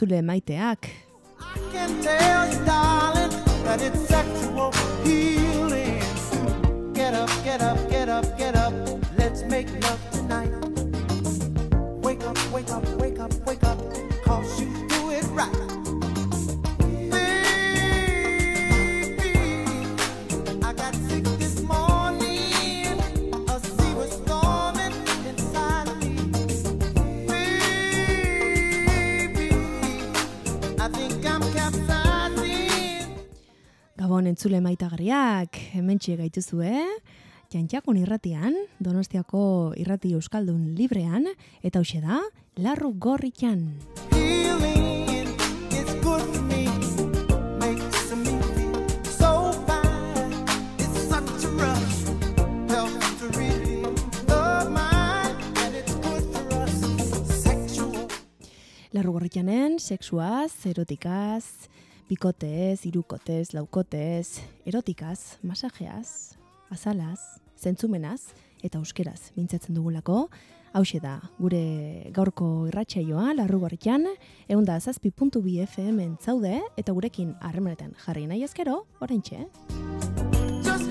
Entzule maiteak. I can tell you, darling, that it's sexual healing. Get up, get up, get up, get up. Let's make love tonight. Gabon entzule maitagarriak, hementxe gaituzu, eh? Jantxakon irratian, Donostiako irrati euskaldun librean, eta hoxe da, larru gorritan. Healing is good for me. Makes me feel so fine. It's such a rush. Helps to relieve the mind. And it's good for us. Sexual. Larru gorritanen, sexuaz, erotikaz, bikotez, irukotez, laukotez, erotikaz, masajeaz, azalaz, zentzumenaz, eta euskeraz mintzatzen dugulako, hause da, gure gaurko irratsaioa larru gorritan, egun da zazpi puntu bi FM zaude, eta gurekin harremanetan jarri nahi ezkero, orain txe. Just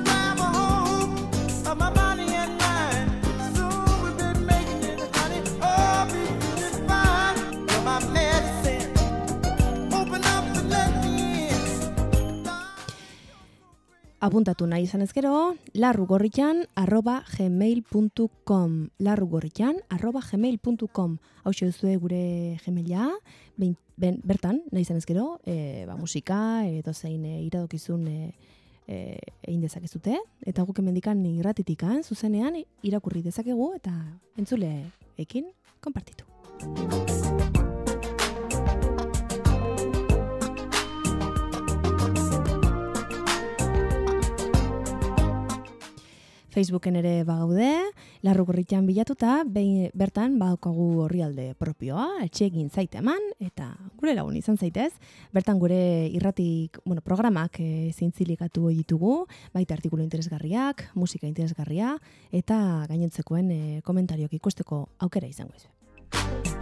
Apuntatu nahi izan ezkero, larrugorritan arroba gmail.com larrugorritan arroba gmail.com Hau duzue gure gmaila, behin- ben, bertan, nahi izan ezkero, e, ba, musika, edo zein e, iradokizun e, e, egin dezakezute, eta guk emendikan irratitikan, zuzenean, irakurri dezakegu, eta entzule ekin, konpartitu. Facebooken ere bagaude, larrugorritan bilatuta, behin bertan badaukagu orrialde propioa, etxegin zaite eman, eta gure lagun izan zaitez, bertan gure irratik, bueno, programak e, zintzilikatu ditugu, baita artikulu interesgarriak, musika interesgarria, eta gainontzekoen e, komentariok ikusteko aukera izango ez.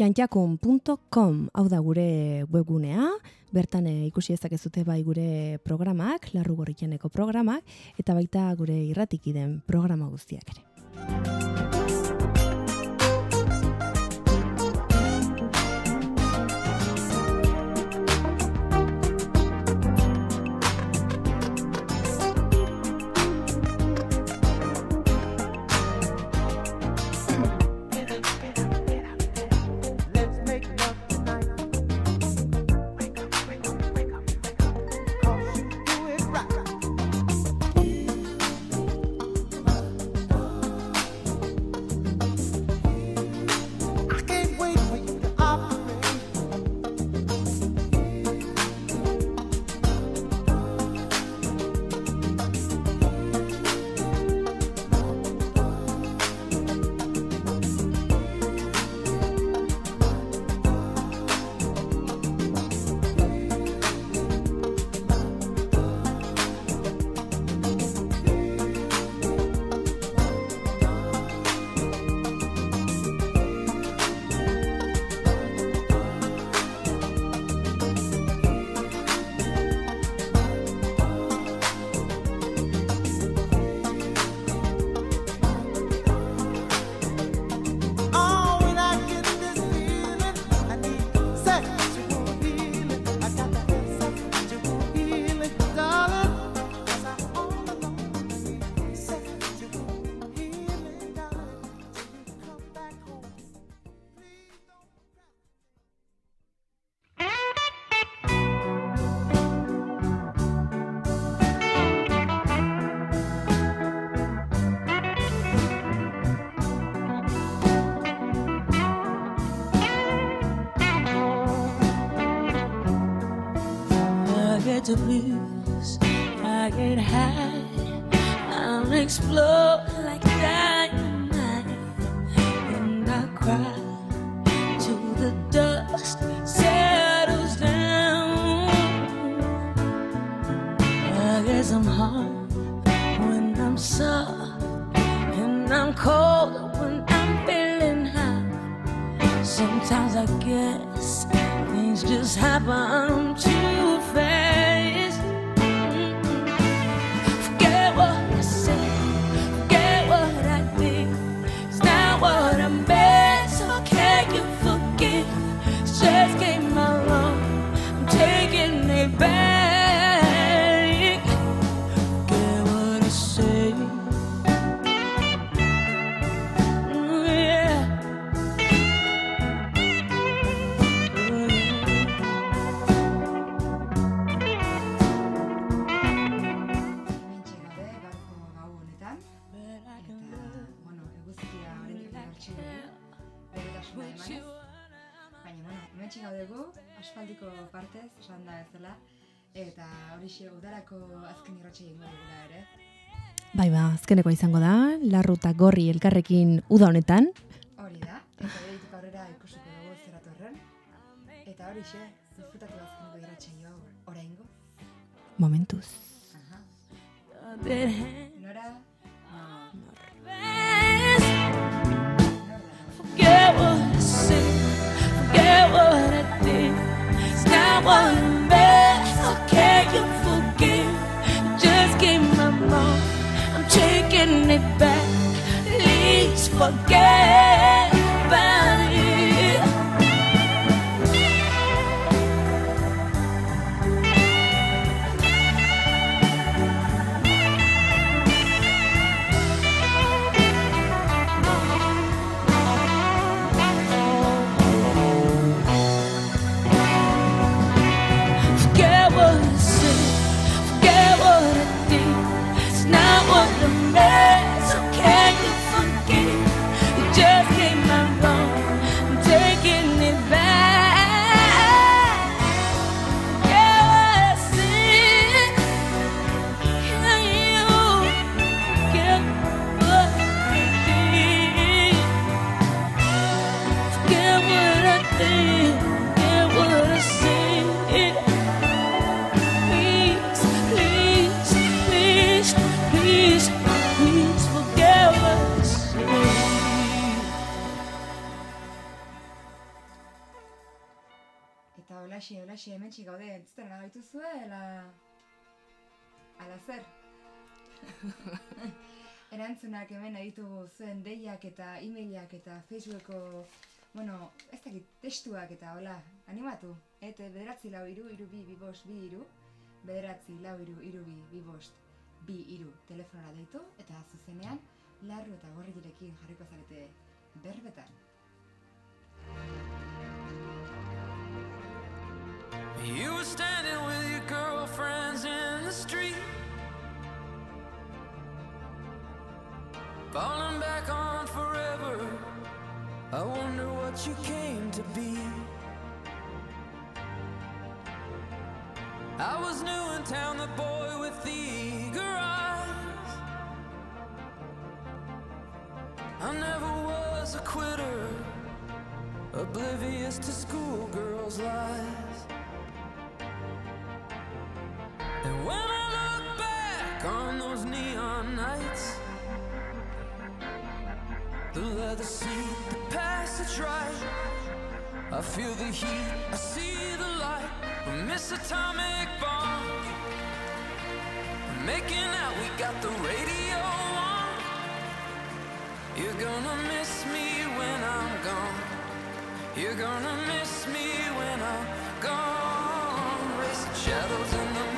jantjakun.com hau da gure webgunea, bertan eh, ikusi ezakezute bai gure programak, larru gorrikeneko programak, eta baita gure irratiki den programa guztiak ere. Bai ba, azkeneko izango da, larru eta gorri elkarrekin uda honetan. Hori da, eta behitik aurrera ikusiko dugu zer atorren. Eta horixe, disfrutatu azkeneko irratxe joa oraingo. Momentuz. Aha. Nora. Forget what I said, forget what I did. It's not meant, so can you in it back, leaves forget. Back. Erantzunak hemen ditugu zuen deiak eta e-mailak eta Facebookeko, bueno, ez dakit, testuak eta hola, animatu. Eta bederatzi lau iru, iru bi, bi bost, bi iru, bederatzi lau iru, iru bi, bi bost, bi iru telefonora deitu, eta zuzenean, larru eta gorri direkin jarriko zarete berbetan. You were standing with your girlfriends in the street, falling back on forever. I wonder what you came to be. I was new in town, the boy with the eager eyes. I never was a quitter, oblivious to schoolgirls' lies. And when I look back on those neon nights, the leather seat, the passage right, I feel the heat, I see the light, we miss atomic bomb. Making out, we got the radio on. You're gonna miss me when I'm gone. You're gonna miss me when I'm gone. Racing shadows in the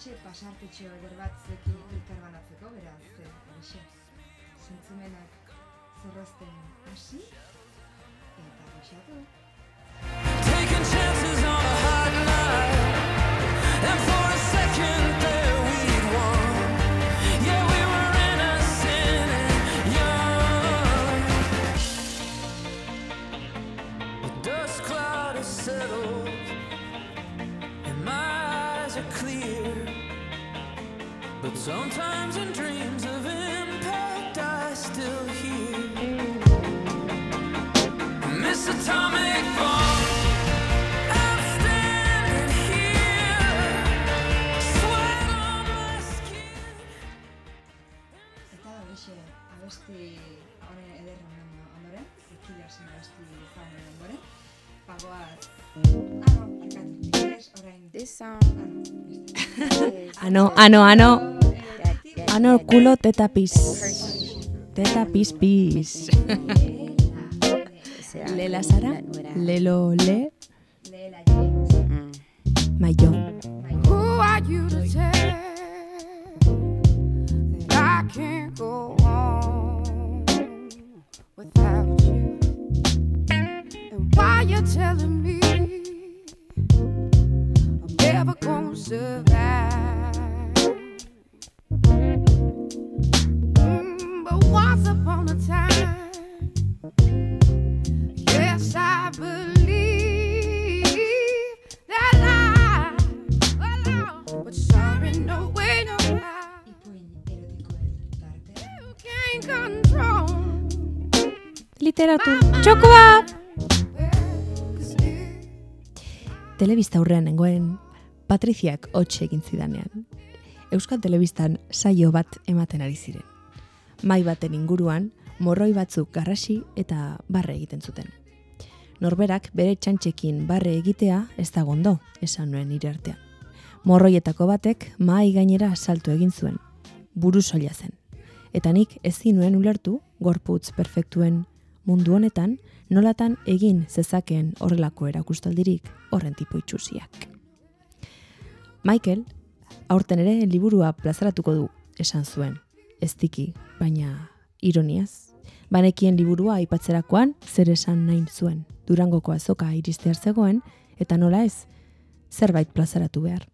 oraintxe pasartetxo eder bat banatzeko, beraz, horixe, hasi, eta. Taking chances on a hot night. And Ano, ano, ano. Ano, kulo, teta, pis. Teta, pis, pis. Lela Sara, lelo, le, mayo. Who are you to tell that I can't go on without you? And why you telling me I'm never gonna survive? Literatur, txokoa! Telebista aurrean nengoen Patriziak hotxe egin zidanean. Euskal Telebistan saio bat ematen ari ziren. Mai baten inguruan, morroi batzuk garrasi eta barre egiten zuten. Norberak bere txantxekin barre egitea ez da gondo, esan nuen nire artean. Morroietako batek mahai gainera salto egin zuen. Buru soila zen. Eta nik ezin nuen ulertu gorputz perfektuen mundu honetan nolatan egin zezakeen horrelako erakustaldirik horren tipo itxusiak. Michael, aurten ere liburua plazaratuko du, esan zuen. Ez tiki, baina ironiaz. Banekien liburua aipatzerakoan zer esan nahi zuen. Durangoko azoka iristear zegoen, eta nola ez, zerbait plazaratu behar.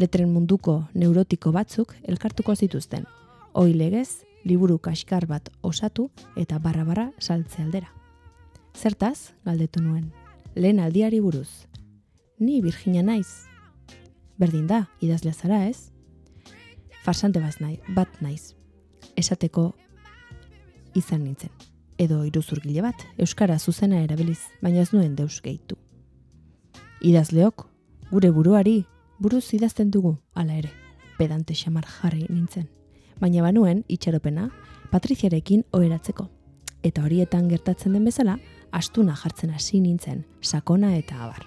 Letren munduko neurotiko batzuk elkartuko zituzten. Hoi legez, liburu kaskar bat osatu eta barra-barra saltze aldera. Zertaz, galdetu nuen, lehen aldiari buruz. Ni Virginia naiz. Berdin da, idazlea zara ez? Farsante bat, nahi, bat naiz. Esateko izan nintzen. Edo iruzurgile bat, Euskara zuzena erabiliz, baina ez nuen deus gehitu. Idazleok, gure buruari, buruz idazten dugu, hala ere, pedante xamar jarri nintzen. Baina banuen, itxaropena, Patriziarekin oheratzeko. Eta horietan gertatzen den bezala, astuna jartzen hasi nintzen, sakona eta abar.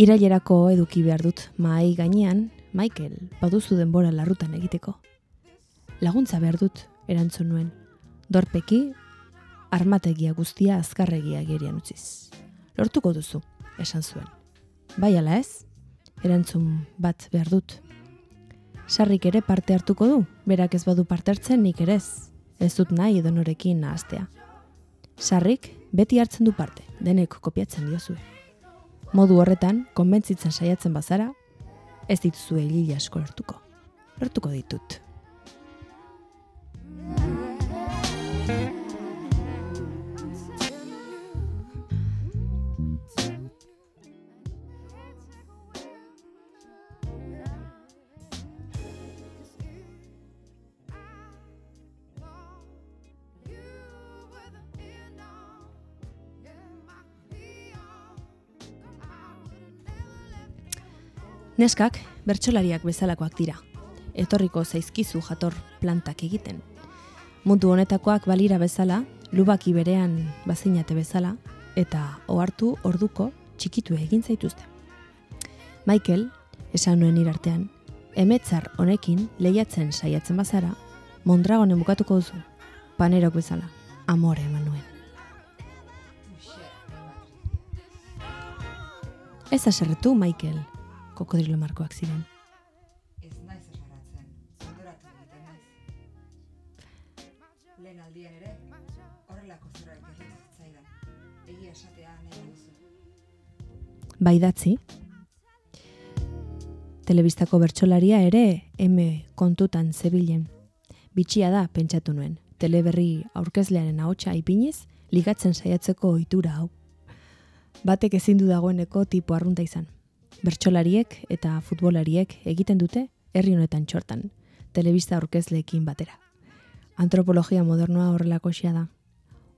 Irailerako eduki behar dut mahai gainean, Michael, baduzu denbora larrutan egiteko. Laguntza behar dut, erantzun nuen. Dorpeki, armategia guztia azkarregia gerian utziz. Lortuko duzu, esan zuen. Bai ala ez? Erantzun bat behar dut. Sarrik ere parte hartuko du, berak ez badu parte hartzen nik ere ez. Ez dut nahi edo norekin nahaztea. Sarrik beti hartzen du parte, denek kopiatzen diozue. Modu horretan, konbentzitzen saiatzen bazara, ez dituzu egile asko lortuko. Lortuko ditut. Neskak, bertsolariak bezalakoak dira. Etorriko zaizkizu jator plantak egiten. Mundu honetakoak balira bezala, lubaki berean bazinate bezala, eta ohartu orduko txikitu egin zaituzte. Michael, esan nuen irartean, emetzar honekin lehiatzen saiatzen bazara, Mondragonen bukatuko duzu, panerok bezala, amore eman nuen. Ez aserretu, Michael, Kokodrilo markoak ziren. Ez naiz esaratzen, ondoratu egiten naiz. Lehen aldian ere, horrelako gertatu zitzaidan. Egia esatea nahi duzu. Baidatzi. Telebistako bertsolaria ere M kontutan zebilen. Bitxia da, pentsatu nuen. Teleberri aurkezlearen ahotsa ipiniz, ligatzen saiatzeko ohitura hau. Batek ezin du dagoeneko tipo arrunta izan. Bertsolariek eta futbolariek egiten dute herri honetan txortan, telebista aurkezleekin batera. Antropologia modernoa horrelako da.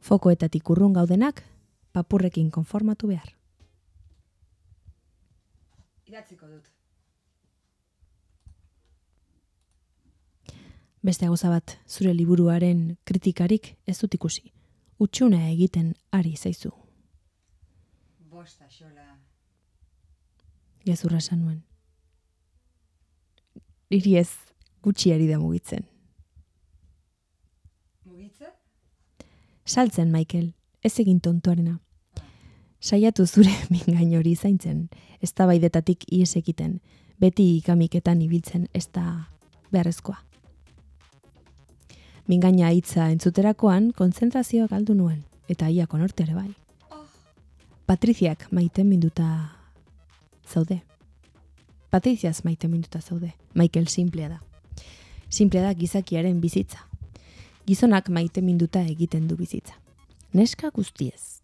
Fokoetatik urrun gaudenak, papurrekin konformatu behar. Idatziko dut. Beste gauza bat, zure liburuaren kritikarik ez dut ikusi. Utxuna egiten ari zaizu. Bosta xola. Gezurra esan nuen. Iri ez gutxi ari da mugitzen. Mugitze? Saltzen, Michael, ez egin tontoarena. Saiatu zure mingain hori zaintzen, ez da baidetatik ies egiten, beti ikamiketan ibiltzen ez da beharrezkoa. Mingaina hitza entzuterakoan kontzentrazioa galdu nuen, eta ia konorte ere bai. Patriziak maite minduta zaude. Patriziaz maite minduta zaude. Michael simplea da. Simplea da gizakiaren bizitza. Gizonak maite minduta egiten du bizitza. Neska guztiez.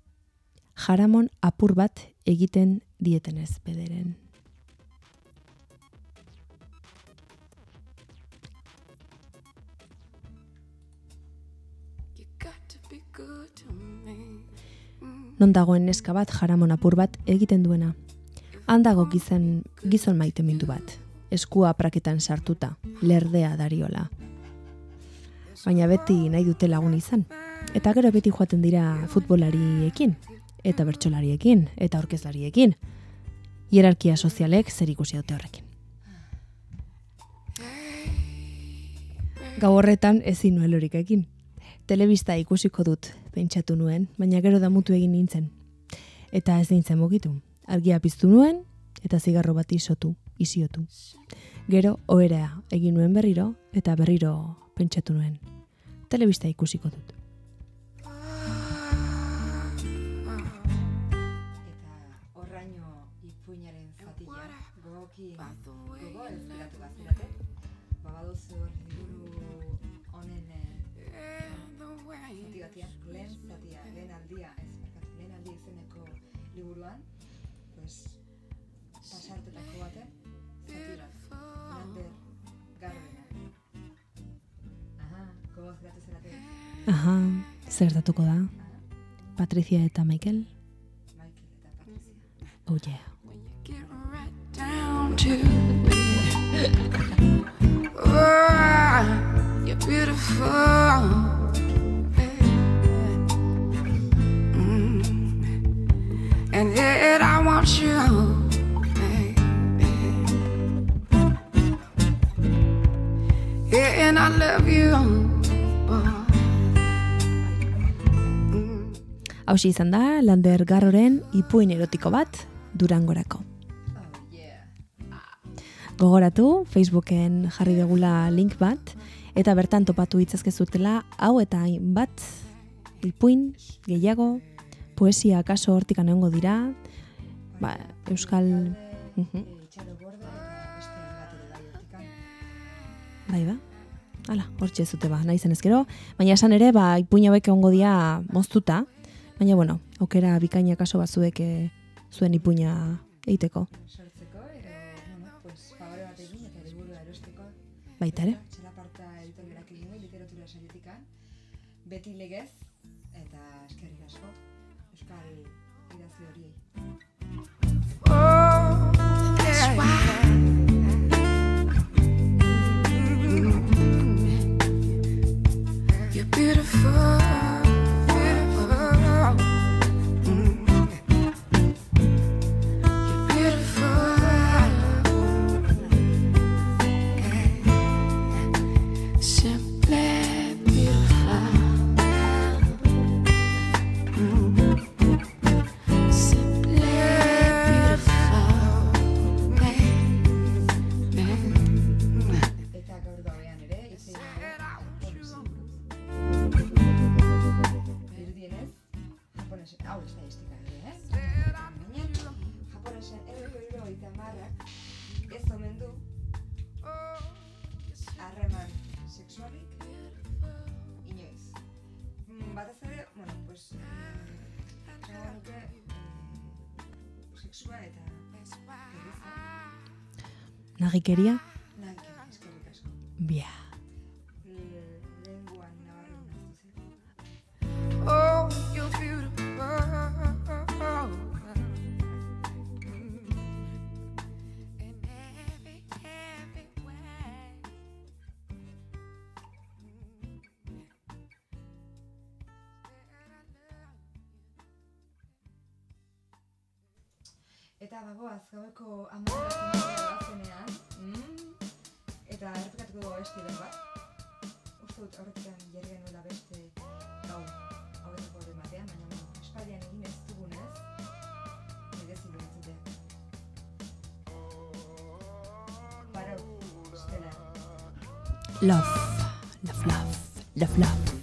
Jaramon apur bat egiten dietenez bederen. Me. Non dagoen neska bat jaramon apur bat egiten duena. Handago gizon, gizon maite mindu bat. Eskua praketan sartuta, lerdea dariola. Baina beti nahi dute lagun izan. Eta gero beti joaten dira futbolariekin, eta bertsolariekin, eta orkezlariekin. Hierarkia sozialek zer ikusi dute horrekin. Gau horretan ezin nuen lorikekin. Telebista ikusiko dut, pentsatu nuen, baina gero damutu egin nintzen. Eta ez nintzen mugitu. Argia piztu nuen, eta zigarro bat isotu, isiotu. Gero, oherea egin nuen berriro, eta berriro pentsatu nuen. Telebista ikusiko dut. Aha, zer datuko da? Patricia eta Michael? Oh yeah. Oh, beautiful. And yet I want you, and I love you, Hauzi izan da, Lander Garroren ipuin erotiko bat Durangorako. Gogoratu, Facebooken jarri degula link bat, eta bertan topatu itzazkezutela, hau eta bat ipuin, gehiago, poesia kaso hortikan egongo dira, ba, Euskal... Bai ba? Hala, hortxe ez dute ba, nahi zen ezkero. Baina esan ere, ba, ipuin hauek egongo dira moztuta. Baina, bueno, aukera bikaina kaso batzuek eh, zuen ipuina egiteko. sortzeko, edo, bueno, pues, favore bat egin eta liburua erosteko. Baita ere. Txalaparta editorialak egin literatura saietikan, beti legez, eta eskerrik asko, Euskal idazle horiei. Oh, yeah. You're beautiful. Nagikeria? nahi, eskerrik asko. Bia. Eta bagoaz, gaueko amarak zenean, mm, eta errepikatuko dugu beste den bat. Uste dut horretan jarri genuela beste gau hauetako den batean, baina espaldian egin ez dugunez, merezi du entzutea. Love. Love, love. Love, love.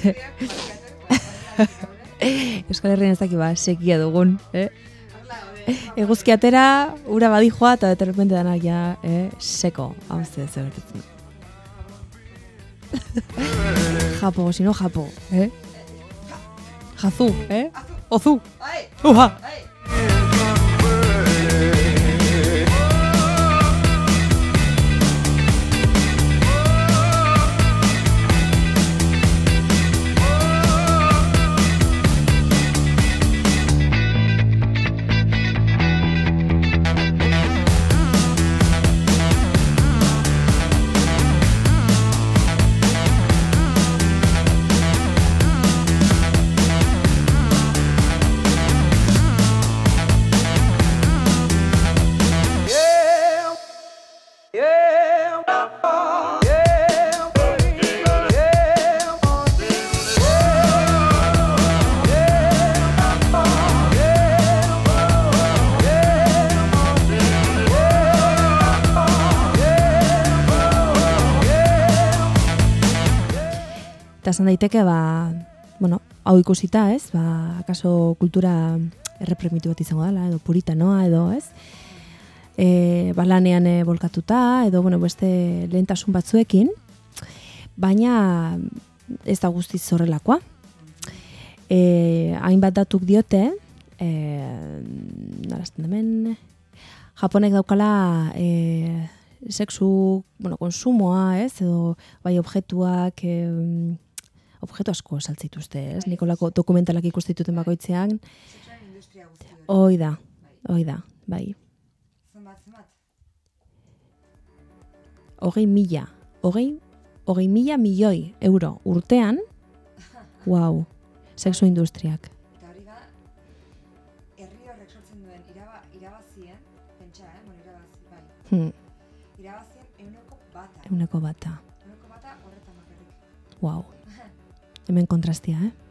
Euskal Herrian ez ba, sekia dugun, eh? Eguzki atera, ura badijoa, eta de repente danak ja, eh? Seko, hau ze, zer gertatzen. japo, si no japo, eh? Jazu, eh? Ozu! Uha! Esan daiteke, ba, bueno, hau ikusita, ez, ba, akaso kultura erreprimitu bat izango dela, edo puritanoa, edo, ez, e, ba, lanean e, bolkatuta, edo, bueno, beste lehentasun batzuekin, baina ez da guztiz horrelakoa. E, hainbat datuk diote, e, narazten hemen, Japonek daukala e, sexu, bueno, konsumoa, ez, edo bai objektuak, e, objektu asko saltzituzte, ez? Nikolako dokumentalak ikustituten bakoitzean, guzti hori. hoi da, hoi da, bai. Zenbat? Hogei mila, hogei, hogei mila milioi euro urtean, wow, sexu industriak. Eta hori da, herri horrek sortzen duen iraba, irabazien, pentsa, eh? Bueno, irabazi, bai. Hmm, Irabazien euneko bata. euneko bata, Euneko bata horretan bakarrik. wow. Hemen kontrastia, eh?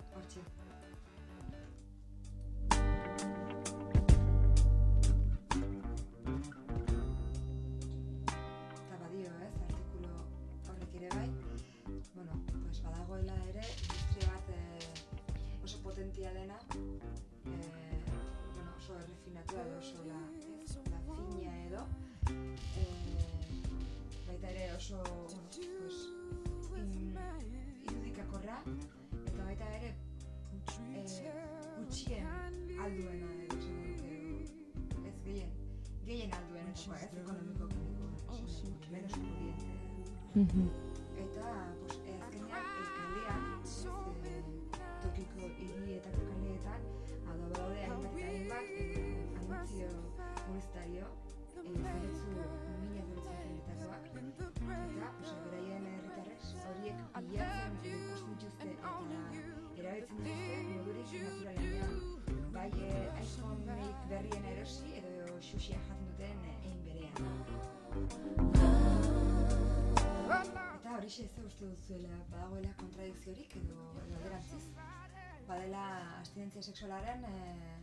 Gehien alduenetakoa, ez ekonomikoki, esango nuke, menos pudiente. Mhm. Eta, pues, eh, azkenean, kalean, tokiko hirietako kaleetan, hau da badaude hainbat eta hainbat eh, anuntzio publizitario, eh, zeretzu, mila zeretasuak, eta, pues, beraien herritarrek horiek bilatzen ikusten dituzte eta erabiltzen dituzte modurik naturalenean, bai eh, iPhone-ik berrien erosi edo xuxia Eta horixe ez uste duzuela badagoela kontradikziorik edo alderantziz. Badela abstinentzia sexualaren eh,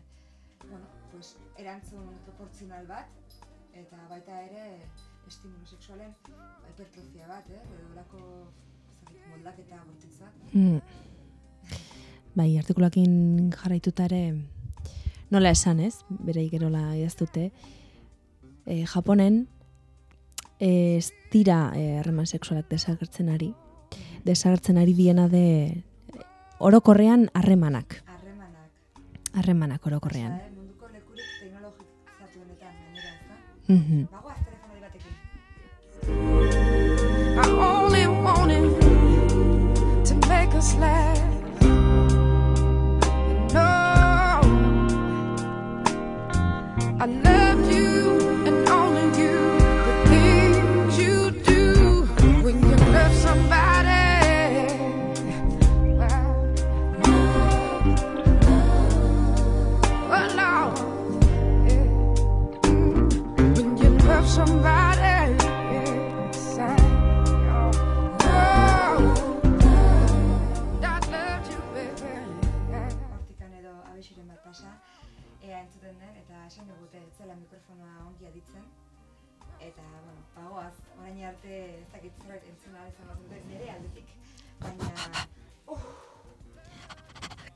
bueno, pues, erantzun proportzional bat eta baita ere estimulo sexualen hipertrofia bat, eh? edo lako moldaketa bortitza. Mm. Bai, artikulakin jarraituta ere nola esan, ez? Berei gerola idaztute. E, Japonen e, ez dira eh, harreman sexualak desagertzen ari. Desagertzen ari diena de orokorrean harremanak. Harremanak. Harremanak orokorrean. Eh, munduko lekurik teknologizatuenetan gainera, ezta? Mhm. Bagoaz telefono batekin. I only wanted to make us laugh. No, entzuten den, eta esan digute ez zela mikrofonoa ongi aditzen. Eta, bueno, bagoaz, orain arte ez dakit zerbait entzun ahal izan bat dute nire aldetik. Baina, uh,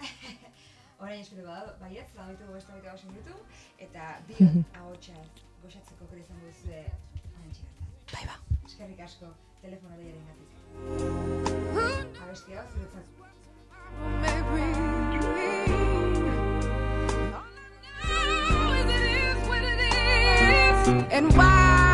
orain espero bada, baietz, badautu beste baita gauzen ditu, eta biot ahotsa goxatzeko kere izango duzue orain txertan. Bai ba. Eskerrik asko, telefono lehiaren gatik. Abesti hau, zuretzat And why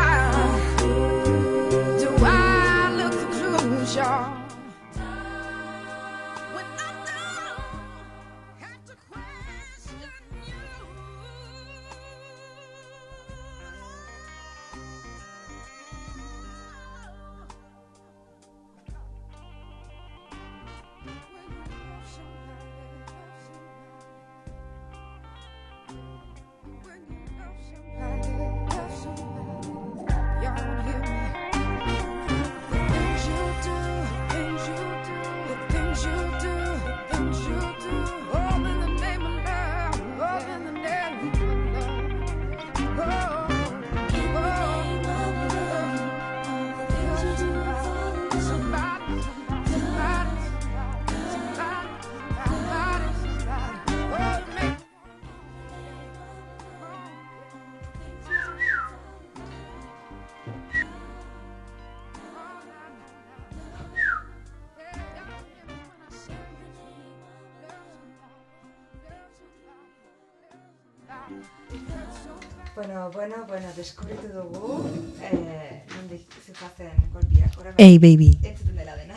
Bueno, bueno, bueno, deskubritu dugu, eh, nondik zipazen golbiak, orain Ei, baby. entzuten dela dena.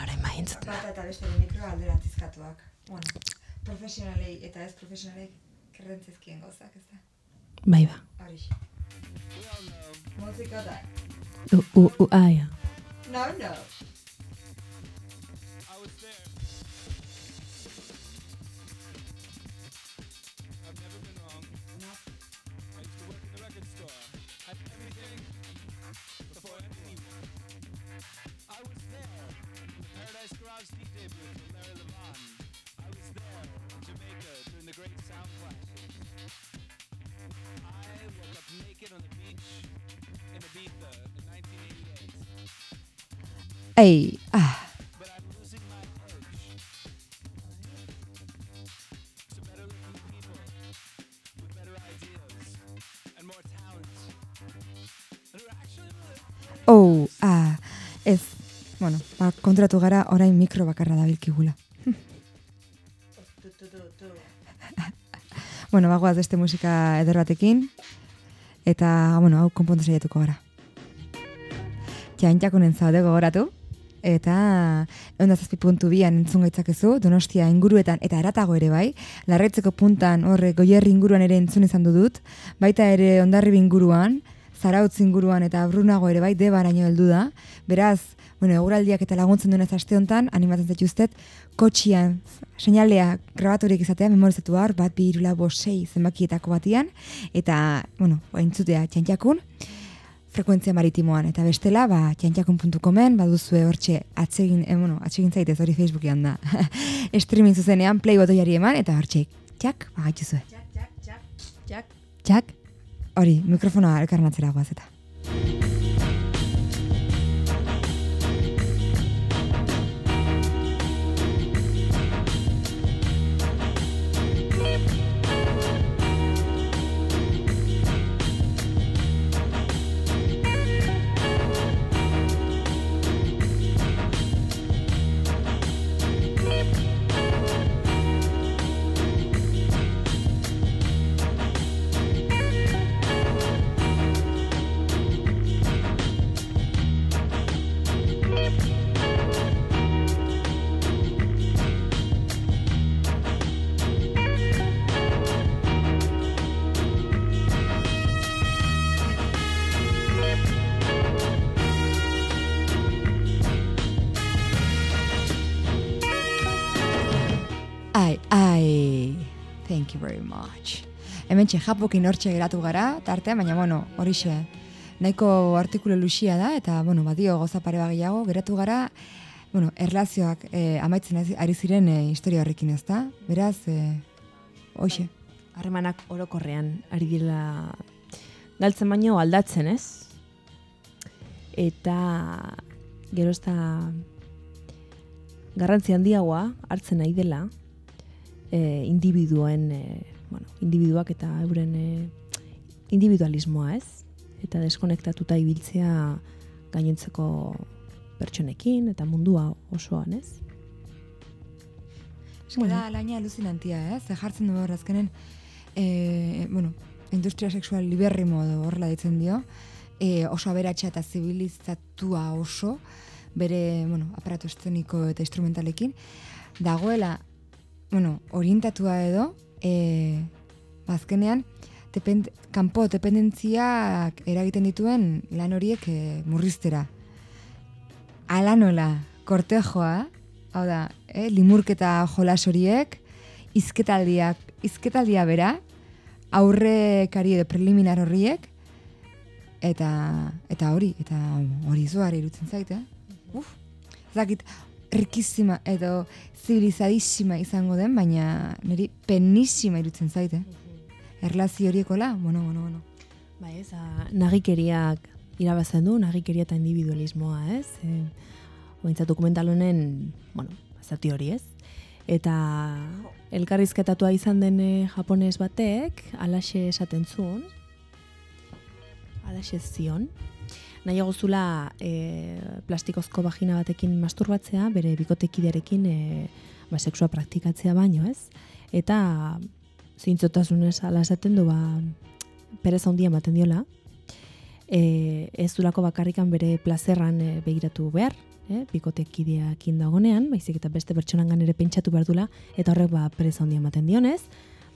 Hora bai entzuten da. Bata eta beste mikro alderantzizkatuak. Bueno, profesionalei eta ez profesionalei kerrentzizkien gauzak, ez da? Bai ba. Horixe. Musika da. U, u, u, ja. No, no. Paradise Garage DJ Larry Levan. I was there in Jamaica during the great sound clashes. I woke up naked on the beach in Ibiza in 1988. Ei, ah. Kontratu gara orain mikro bakarra da bilkigula. bueno, bagoaz beste musika eder batekin, eta, bueno, hau konpontu saiatuko gara. Txantxakunen zaude gogoratu, eta onda zazpi puntu bian entzun gaitzakezu, donostia inguruetan, eta eratago ere bai, larretzeko puntan horre goierri inguruan ere entzun izan dudut, baita ere ondarribi inguruan, zarautz inguruan eta brunago ere bai, debaraino heldu da, beraz, bueno, eguraldiak eta laguntzen duenez aste honetan, animatzen zaituztet, kotxian, seinalea grabaturik izatea, memorizatu hor, bat, bi, irula, bo, sei zenbakietako batian, eta, bueno, entzutea txantxakun, frekuentzia maritimoan, eta bestela, ba, txantxakun.comen, baduzue hortxe atsegin, eh, bueno, atsegin zaitez hori Facebookean da, streaming zuzenean, play botoiari eman, eta hortxe, txak, bagaituzue. Jak, Txak, hori, mikrofonoa elkarnatzera goaz eta. You very much. Hemen txe, japokin hortxe geratu gara, tartean, baina, bueno, horixe, nahiko artikulu luxia da, eta, bueno, badio goza pare gehiago, geratu gara, bueno, erlazioak eh, amaitzen ari- ziren eh, historia horrekin ez da, beraz, eh, hoxe. harremanak orokorrean ari dira galtzen baino aldatzen, ez? Eta gero ez garrantzi handiagoa hartzen nahi dela e, individuen, e, bueno, individuak eta euren e, individualismoa, ez? Eta deskonektatuta ibiltzea gainontzeko pertsonekin eta mundua osoan, ez? Eske da, laina alucinantia, ez? Ze jartzen du hor azkenen, e, bueno, industria sexual liberrimo horrela ditzen dio, e, oso aberatsa eta zibilizatua oso, bere, bueno, aparato eszeniko eta instrumentalekin, dagoela, bueno, orientatua edo, e, bazkenean, depend, kanpo dependentziak eragiten dituen lan horiek e, murriztera. Ala nola, kortejoa, hau da, eh, limurketa jolas horiek, izketaldiak, izketaldia bera, aurrekari edo preliminar horriek, eta eta hori, eta hori zuare irutzen zaite, eh? Uf, ez dakit, rikissima edo zibilizadissima izango den, baina niri penissima irutzen zaite. Erlazio horiekola, bueno, bueno, bueno. Bai, ez, a, nagikeriak irabazen du, nagikeria eta individualismoa, ez? E, Ointzat dokumental honen, bueno, zati hori, ez? Eta elkarrizketatua izan den eh, japones batek, alaxe esaten zuen, alaxe zion, nahiago zula e, plastikozko vagina batekin masturbatzea, bere bikotekidearekin e, ba, sexua praktikatzea baino, ez? Eta zintzotasunez ala esaten du, ba, perez handia ematen diola, e, ez durako bakarrikan bere plazerran e, begiratu behar, e, bikotekideakin dagonean, baizik eta beste pertsonangan ere pentsatu behar dula, eta horrek ba, perez handia ematen dionez,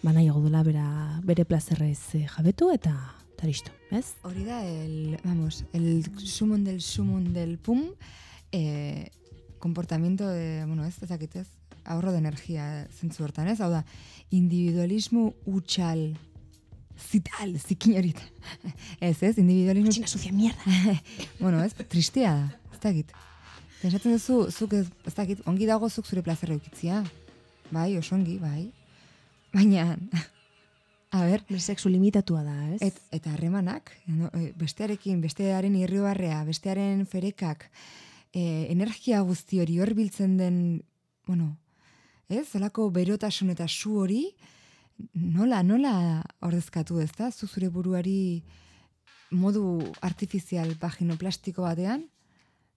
ba nahiago dula bera, bere plazerrez e, jabetu eta eta listo, ez? Hori da, el, vamos, el sumon del sumon del pum, eh, comportamiento de, bueno, ez, ezakit ez, ahorro de energia zentzu hortan, ez? Hau da, individualismo utxal, zital, zikin horit. ez, ez, individualismo... China sucia mierda. bueno, ez, tristea da, ez dakit. Pensatzen duzu, zuk ez, ez dakit, ongi dago zuk zure plazerra eukitzia. Bai, oso ongi, bai. Baina, a ber, sexu limitatua da, ez? Et, eta harremanak, no, e, bestearekin, bestearen irribarrea, bestearen ferekak, e, energia guzti hori hor biltzen den, bueno, ez, zolako berotasun eta su hori, nola, nola ordezkatu ez da, zu zure buruari modu artifizial vaginoplastiko batean,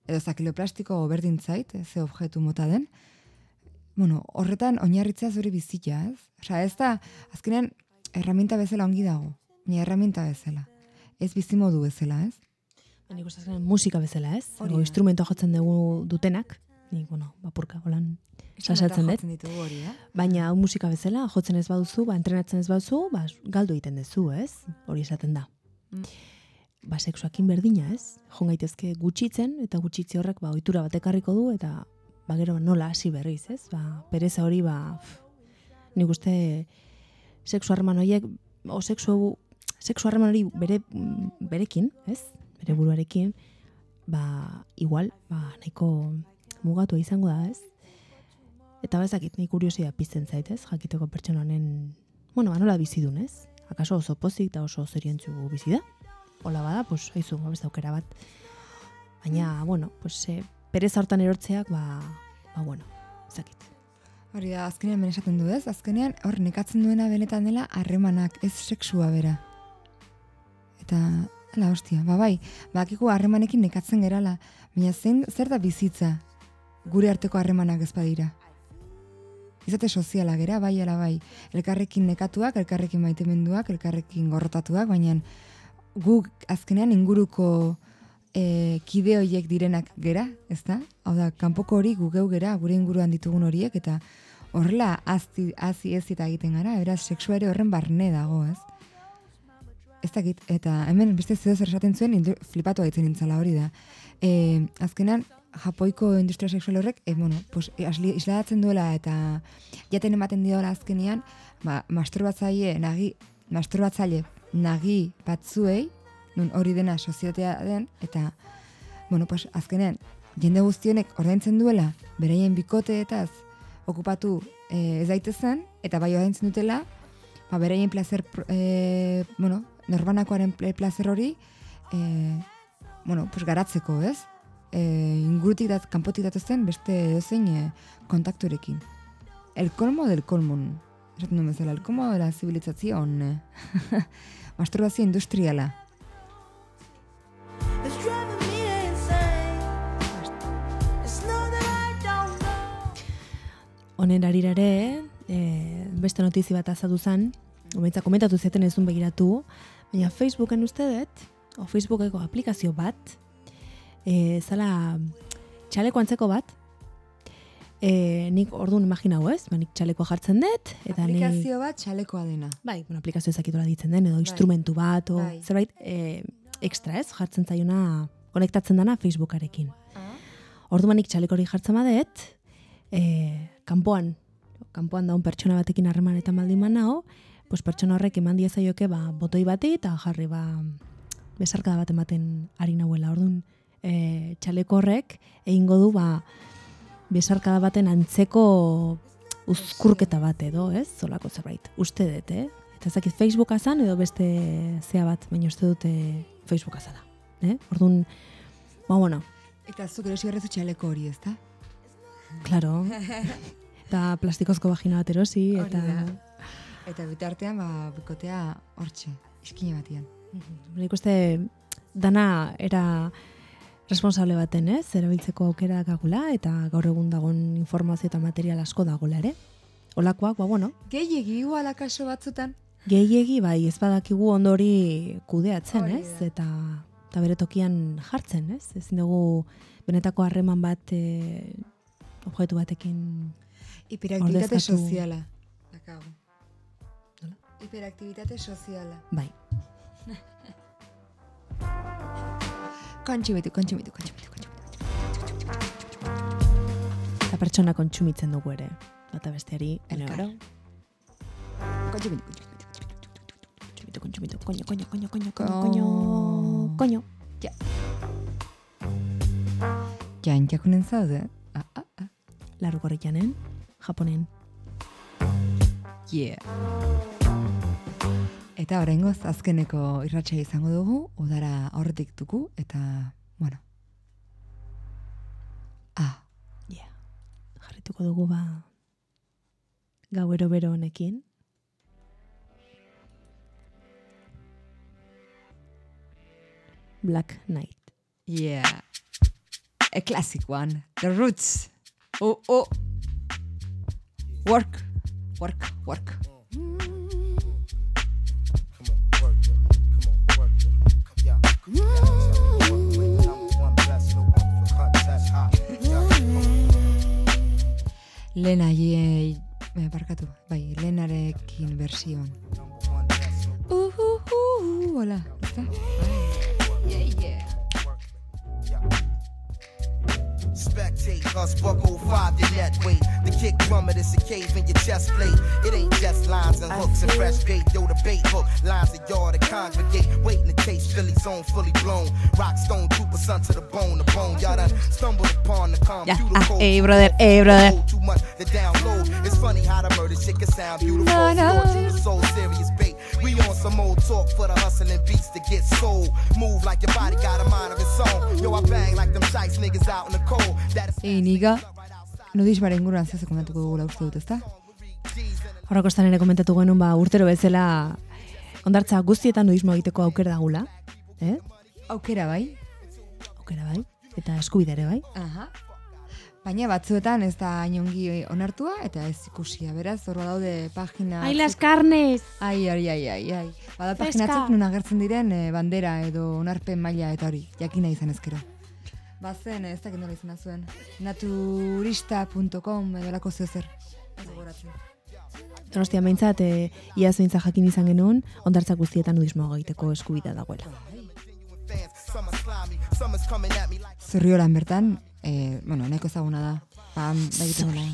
edo zakiloplastiko berdin zait, eh, ze objektu mota den, bueno, horretan oinarritzea zure bizitza, ez? Osea, ez da, azkenean, erraminta bezala ongi dago, ni erraminta bezala. Ez bizimodu bezala, ez? Nik uste azkenean musika bezala, ez? Hori instrumento jotzen dugu dutenak, nik, bueno, bapurka, holan, sasatzen dut. Hori, eh? Baina hau musika bezala, jotzen ez baduzu, ba, entrenatzen ez baduzu, ba, galdu egiten duzu, ez? Hori esaten da. Mm. Ba, sexuakin berdina, ez? Jo gaitezke gutxitzen, eta gutxitzi horrek, ba, ohitura bat ekarriko du, eta, ba, gero nola hasi berriz, ez? Ba, pereza hori, ba, pff, nik uste, sexu harreman horiek, o sexu, sexu harreman hori bere, berekin, ez? Bere buruarekin, ba, igual, ba, nahiko mugatu izango da, ez? Eta bezakit, nik kuriosia pizten zaitez, jakiteko pertsona honen, bueno, ba, nola bizi dun, ez? Akaso oso pozik eta oso zorientzu bizi da? Hola bada, pues, haizu, beste aukera bat. Baina, bueno, pues, e, pereza hortan erortzeak, ba, ba, bueno, ezakit. Hori da, azkenean ben esaten du ez, azkenean hor nekatzen duena benetan dela harremanak, ez sexua bera. Eta, ala hostia, ba bai, bakiku harremanekin nekatzen gerala, baina zein, zer da bizitza gure arteko harremanak ez badira? Izate soziala gera, bai ala bai, elkarrekin nekatuak, elkarrekin maitemenduak, elkarrekin gorrotatuak, baina guk azkenean inguruko e, kide horiek direnak gera, ezta? Hau da, kanpoko hori gu geu gera, gure inguruan ditugun horiek, eta horrela hazi ez eta egiten gara, beraz, sexua ere horren barne dago, ez? Ez dakit, eta hemen beste zeo zer esaten zuen, flipatu egiten nintzala hori da. E, azkenan, japoiko industria sexual horrek, e, bueno, pues, e, isladatzen duela eta jaten ematen diola azkenian, ba, masturbatzaile, nagi, masturbatzaile, nagi batzuei, nun hori dena soziotea den, eta, bueno, pues, azkenean, jende guztionek ordaintzen duela, beraien bikoteetaz okupatu e, ez daitezen, eta bai ordaintzen dutela, ba, beraien placer, e, bueno, norbanakoaren pl- placer hori, e, bueno, pues garatzeko, ez? E, ingurutik dat, kanpotik datozen beste edozein e, kontakturekin. El colmo del colmo. Esaten duen bezala, el colmo de la civilización. Masturbazio industriala. Honen arirare, e, beste notizi bat azadu zen, omentza komentatu zeten ezun begiratu, baina Facebooken uste dut, o Facebookeko aplikazio bat, e, zala txaleko antzeko bat, e, nik orduan imaginau ez, ba, nik txaleko jartzen dut, eta nik... Aplikazio bat txalekoa dena. Bai, bueno, aplikazio ezakitura ditzen den, edo instrumentu bat, o Bai. zerbait e, extra ez, jartzen zaiona, konektatzen dana Facebookarekin. Orduan nik txaleko hori jartzen badet, e, kanpoan, kanpoan daun pertsona batekin harremanetan baldin manao, pues pertsona horrek eman diezaioke ba, botoi bati eta jarri ba, besarkada bat ematen ari nauela. Orduan, e, txaleko horrek egingo du ba, besarkada baten antzeko uzkurketa bat edo, ez? Zolako zerbait. Uste dut, eh? Eta ez dakit Facebooka zan edo beste zea bat, baina uste dute Facebooka zala. Eh? Orduan, ba, bueno, Eta zuk erosi txaleko hori, ez da? Claro. eta plastikozko vagina bat erosi, eta... Eta bitartean, ba, bikotea hortxe, iskine batian. Nik uste dana era responsable baten, ez? Erabiltzeko aukera gagula, eta gaur egun dagon informazio eta material asko dagoela ere. Olakoak, ba, bueno, Gehiegi igual akaso batzutan? gehiegi bai ez badakigu ondo hori kudeatzen, Hori ez? Eta eta bere tokian jartzen, ez? Ezin dugu benetako harreman bat e, objektu batekin Hiperaktivitate Ordezkatu. soziala. Dakago. Nola? Hiperaktivitate soziala. bai. Kontsumitu, kontsumitu, kontsumitu, kontsumitu. Eta pertsona kontsumitzen dugu ere. Bata besteari, Elkar. Kontsumitu, kontsumitu. Kontsumitu, koño, koño, koño, koño, Ko- koño, koño, koño. Jantjakunen zaude? Ah, ah, ah. Larugorrikanen, Japonen. Yeah. Eta oraingoz azkeneko irratxa izango dugu, udara horretik dugu, eta, bueno. Ah, Ja. Jarrituko dugu ba gauero bero honekin. Black Knight. Yeah. A classic one. The Roots. Oh, oh. Work. Work, work. Lena ye, eh, barkatu, bai, Lenarekin versioan. Uh, uh, uh, hola, ezta? Yeah, yeah. Spectate us, buck 05 your net weight. The kick plummet is a cave in your chest plate. It ain't just lines and hooks and fresh bait. Yo, the bait hook, lines a yard to congregate. Waiting to taste Philly zone fully blown. Rock stone, trooper son to the bone, the bone. Y'all done stumbled upon the computer ah, code. hey, brother, hey, brother. Too much to download. It's funny how the murder shit can sound beautiful. No, no. Thought you was so serious bait. We on some old talk for the hustling beats to get sold. Move like your body got a mind of its own. Yo, I bang like them shites niggas out in the cold. That is niga, nudismaren inguruan zezu komentatuko dugula uste dut, ezta? Horrako ere komentatu genuen ba urtero bezala ondartza guztietan nudismo egiteko aukera dagula. Eh? Aukera bai. Aukera bai. Eta eskubide ere bai. Aha. Baina batzuetan ez da inongi onartua eta ez ikusia, beraz, hor daude pagina... Ai, las carnes! Ai, ai, ai, ai, ai. Bada paginatzuk nun agertzen diren eh, bandera edo onarpen maila eta hori, jakina izan ezkero. Bazen, ez dakit nola izena zuen, naturista.com edo lako zezer. Ez gogoratzen. Donostia behintzat, e, iaz behintzat jakin izan genuen, ondartza guztietan nudismo egiteko eskubida dagoela. Zurriolan bertan, eh, bueno, nahiko ezaguna da. Ba, da egiten dela.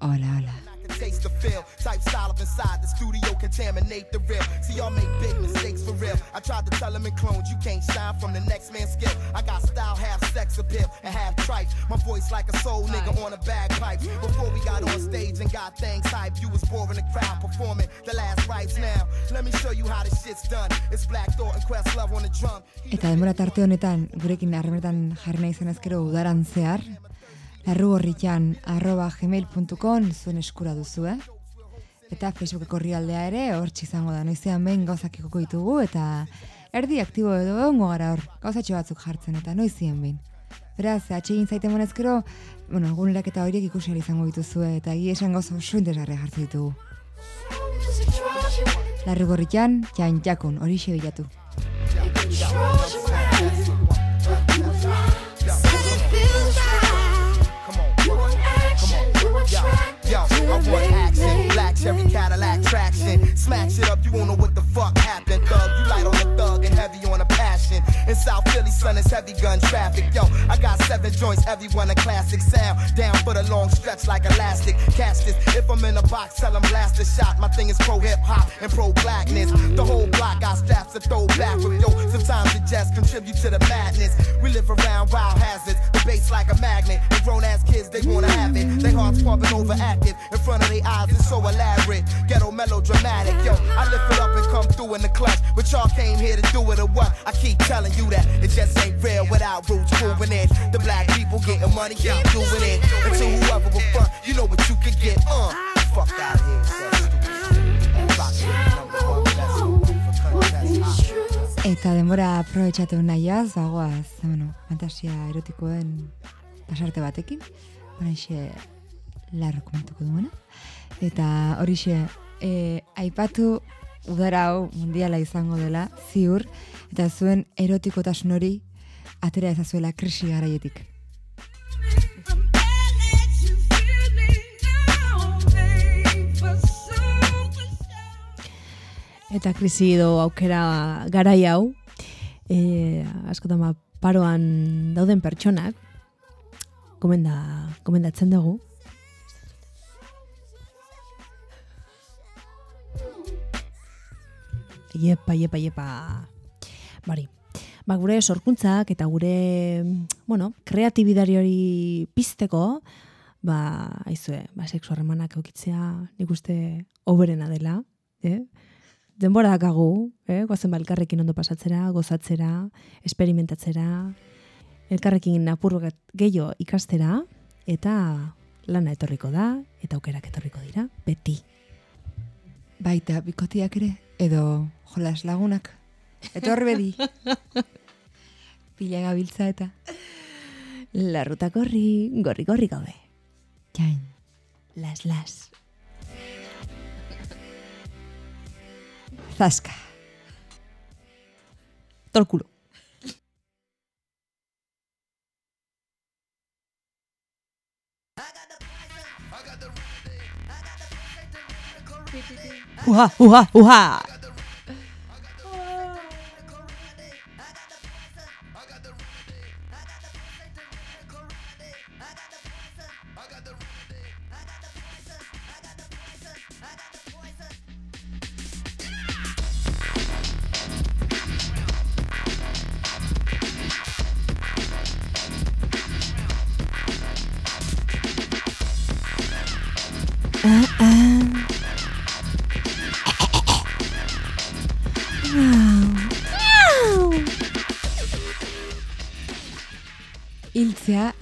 Hola, hola. Taste the feel. Type style up inside the studio, contaminate the real. See, y'all make big mistakes for real. I tried to tell them in clones, you can't shine from the next man's skill. I got style, half sex appeal, and half tripe. My voice like a soul nigga on a bagpipe. Before we got on stage and got things hype, you was boring the crowd performing the last rites now. Let me show you how this shit's done. It's Black Thought and Quest Love on the drum. Eta denbora tarte honetan, gurekin harremetan jarri nahi izan ezkero udaran zehar, larrugorritan arroba gmail.com zuen eskura duzu, eh? Eta Facebookeko orrialdea ere hortxe izango da, noizean behin gauzak ikoko ditugu, eta erdi aktibo edo egongo gara hor, gauzatxo batzuk jartzen, eta noizien behin. Beraz, atxegin zaiten monezkero, bueno, egunerak eta horiek ikusi izango dituzue, eta gi esan gauza oso interesgarria jartzen ditugu. Larrugorritan, jan jakun, hori bilatu. I want action. Black cherry Cadillac traction. Smack it up, you won't know what the fuck happened. Thug, you light on the thug and heavy on the. In South Philly, son, it's heavy gun traffic. Yo, I got seven joints, everyone a classic sound. Down for the long stretch like elastic. Catch this. If I'm in a box, tell 'em blast a shot. My thing is pro hip hop and pro blackness. The whole block got straps to throw back with. Yo, sometimes it just contribute to the madness. We live around wild hazards. The bass like a magnet. And grown ass kids, they wanna have it. They hearts pumping overactive. In front of their eyes, it's so elaborate. Ghetto melodramatic. Yo, I lift it up and come through in the clutch. But y'all came here to do it or what? I keep telling you that it just ain't real without roots proving it. The black people getting money, keep doing it. To whoever will front, you know what you can get. Uh, fuck out here. Eta denbora aprobetxatu nahiaz, bagoaz, bueno, fantasia erotikoen pasarte batekin, horreixe larro komentuko duena. Eta horixe, e, aipatu udara hau mundiala izango dela, ziur, eta zuen erotikotasun hori atera ezazuela krisi garaietik. Eta krisi edo aukera garai hau, e, askotan ba, paroan dauden pertsonak, komenda, komendatzen dugu. Iepa, iepa, iepa. Bari. Ba, gure sorkuntzak eta gure, bueno, kreatibidari hori pizteko, ba, aizue, ba, sexu harremanak eukitzea nik uste oberena dela, eh? denbora dakagu, eh? goazen ba elkarrekin ondo pasatzera, gozatzera, esperimentatzera, elkarrekin apur gehiago ikastera, eta lana etorriko da, eta aukerak etorriko dira, beti. Baita bikotiak ere, edo jolas lagunak, Etorri bedi. Pila gabiltza eta. Larrutak gorri, gorri gorri gaude. Jain. Las, las. Zaska. Torkulo. Uha, uha, uha. Hiltzea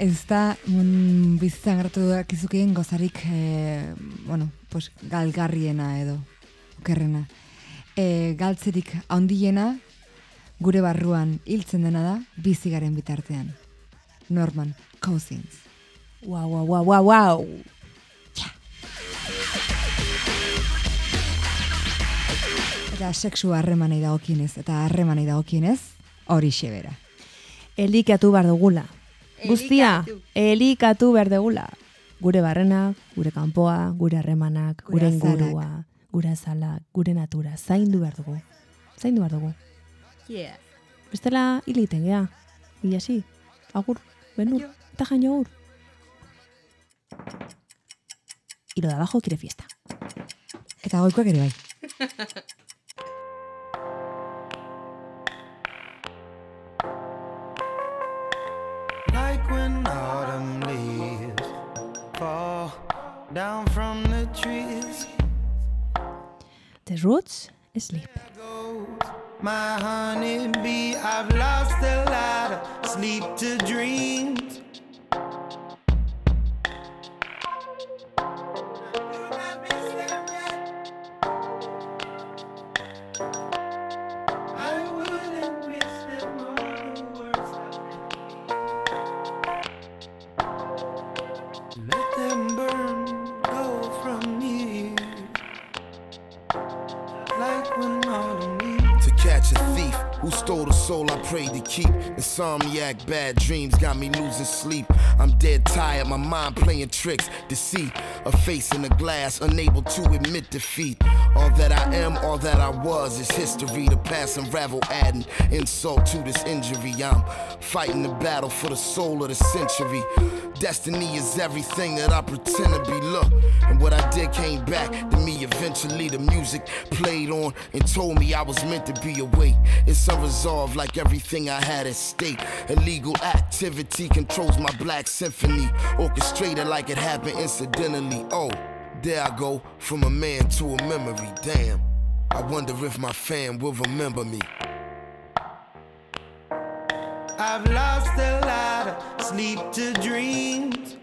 ez da mm, bizitzan gertu dakizukien gozarik, e, bueno, pues, galgarriena edo, okerrena. E, galtzerik handiena gure barruan hiltzen dena da bizigaren bitartean. Norman Cousins. Wow, wow, wow, wow, wow. Eta sexu harremanei dagokienez, eta harremanei dagokienez, hori xebera. Elikatu behar dugula. Guztia, elikatu behar dugula. Gure barrenak, gure kanpoa, gure harremanak, Gure ingurua, gure azalak, gure natura. Zaindu behar dugu. Zaindu behar dugu. Yeah. Bestela hiliten gea. Ilasi, agur, benur, eta jaino agur. Y lo de abajo quiere fiesta. Eta goikoak ere bai. when autumn leaves fall down from the trees. The roots, sleep. Goes my honeybee. I've lost a lot of sleep to dreams. Insomniac, bad dreams got me losing sleep. I'm dead tired, my mind playing tricks. Deceit, a face in the glass, unable to admit defeat. All that I am, all that I was is history. The past unravel, adding insult to this injury. I'm fighting the battle for the soul of the century. Destiny is everything that I pretend to be. Look, and what I did came back to me eventually. The music played on and told me I was meant to be awake. It's unresolved like everything I had at stake. Illegal activity controls my black symphony, orchestrated like it happened incidentally. Oh, there I go from a man to a memory. Damn, I wonder if my fam will remember me. I've lost a lot of sleep to dreams.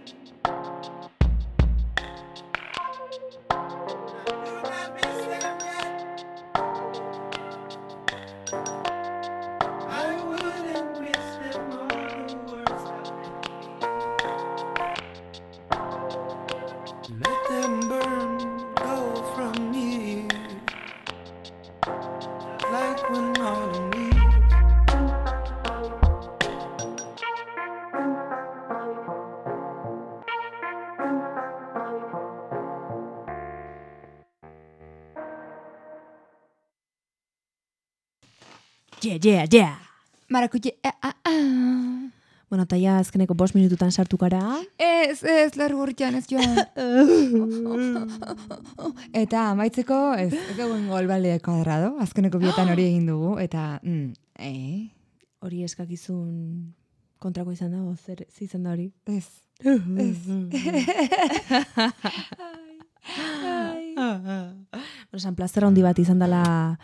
Yeah, yeah, yeah. Marakutxe, ah, ah, ah. Bueno, eta ja azkeneko bost minututan sartu gara. Ez, ez, largurtian ez joan. eta amaitzeko, ez, ez dagoen gol balde kuadrado, azkeneko bietan hori egin dugu, eta, mm, eh, Hori eskakizun kontrako izan dago, zer izan da hori. ez, ez. Bueno, San handi bat izan dela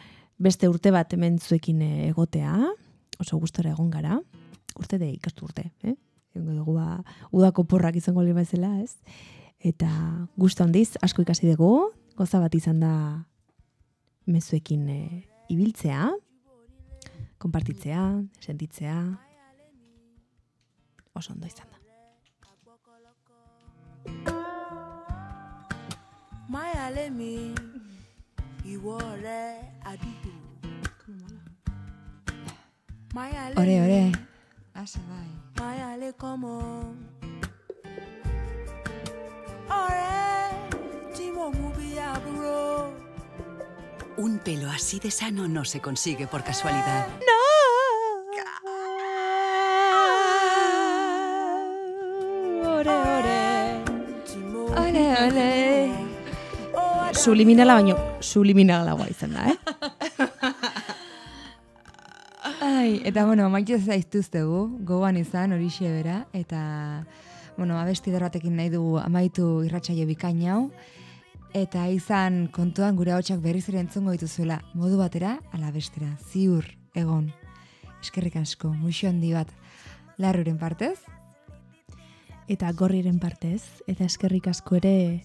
beste urte bat hemen zuekin eh, egotea. Oso gustora egon gara. Urte de ikastu urte, eh? Egongo dugu ba, udako porrak izango lehen bezala, ez? Eta gustu handiz, asko ikasi dugu, goza bat izan da mezuekin eh, ibiltzea. konpartitzea, sentitzea, oso ondo izan da. Máyà lémi, ìwọ àdúgbò. Ọ̀rẹ́ tí mo mú bí àbúrò. Un pelo así de sano no se consigue por casualidad. Subliminala baino, subliminalagoa izan da, eh? Ai, eta bueno, maite zaiztuztegu, gogoan izan horixe bera, eta, bueno, abesti batekin nahi dugu amaitu irratsaio bikain hau, eta izan kontuan gure hotxak berriz ere entzungo dituzuela, modu batera, ala bestera, ziur, egon. Eskerrik asko, muixo handi bat, larruren partez, Eta gorriren partez, eta eskerrik asko ere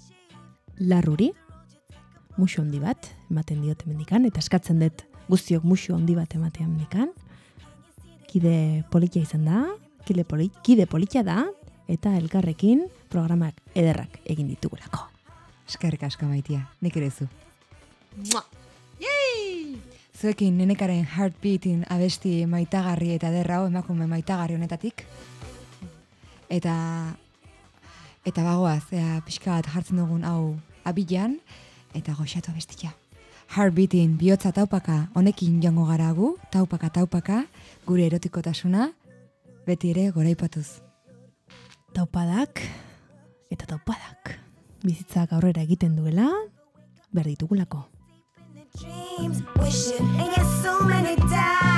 larruri, musu handi bat, ematen diot mendikan, eta eskatzen dut guztiok musu handi bat ematean mendikan. Kide politia izan da, kide, poli, kide politia da, eta elkarrekin programak ederrak egin ditugulako. eskerrik asko maitia, nik ere zu. Zuekin nenekaren heartbeatin abesti maitagarri eta derra hau emakume maitagarri honetatik. Eta eta bagoaz, ea pixka bat jartzen dugun hau abilan eta goxatu abestia. Heartbeatin bihotza taupaka honekin joango gara gu, taupaka taupaka, gure erotikotasuna, beti ere goraipatuz. Taupadak eta taupadak. Bizitzak aurrera egiten duela, berditugulako. dreams, wishing, and yet so many die.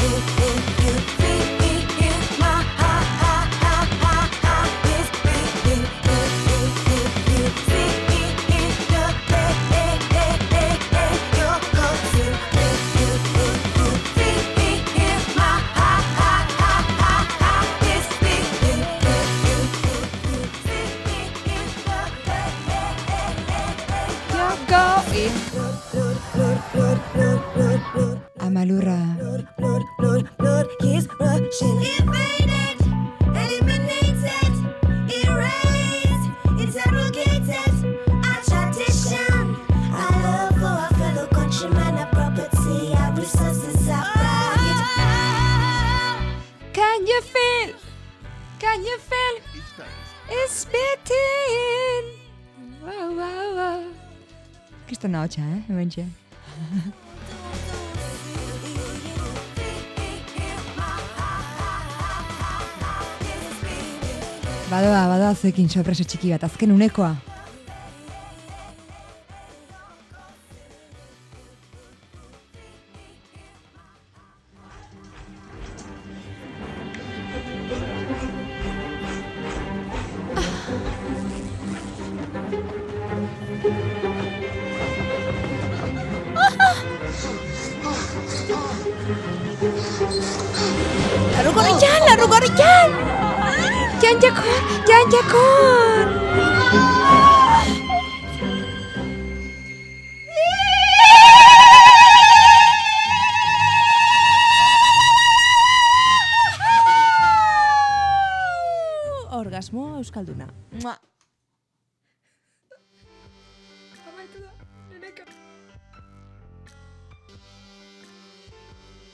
Txe. Badoa, badoa zuekin sorpreso txiki bat, azken unekoa. Euskalduna.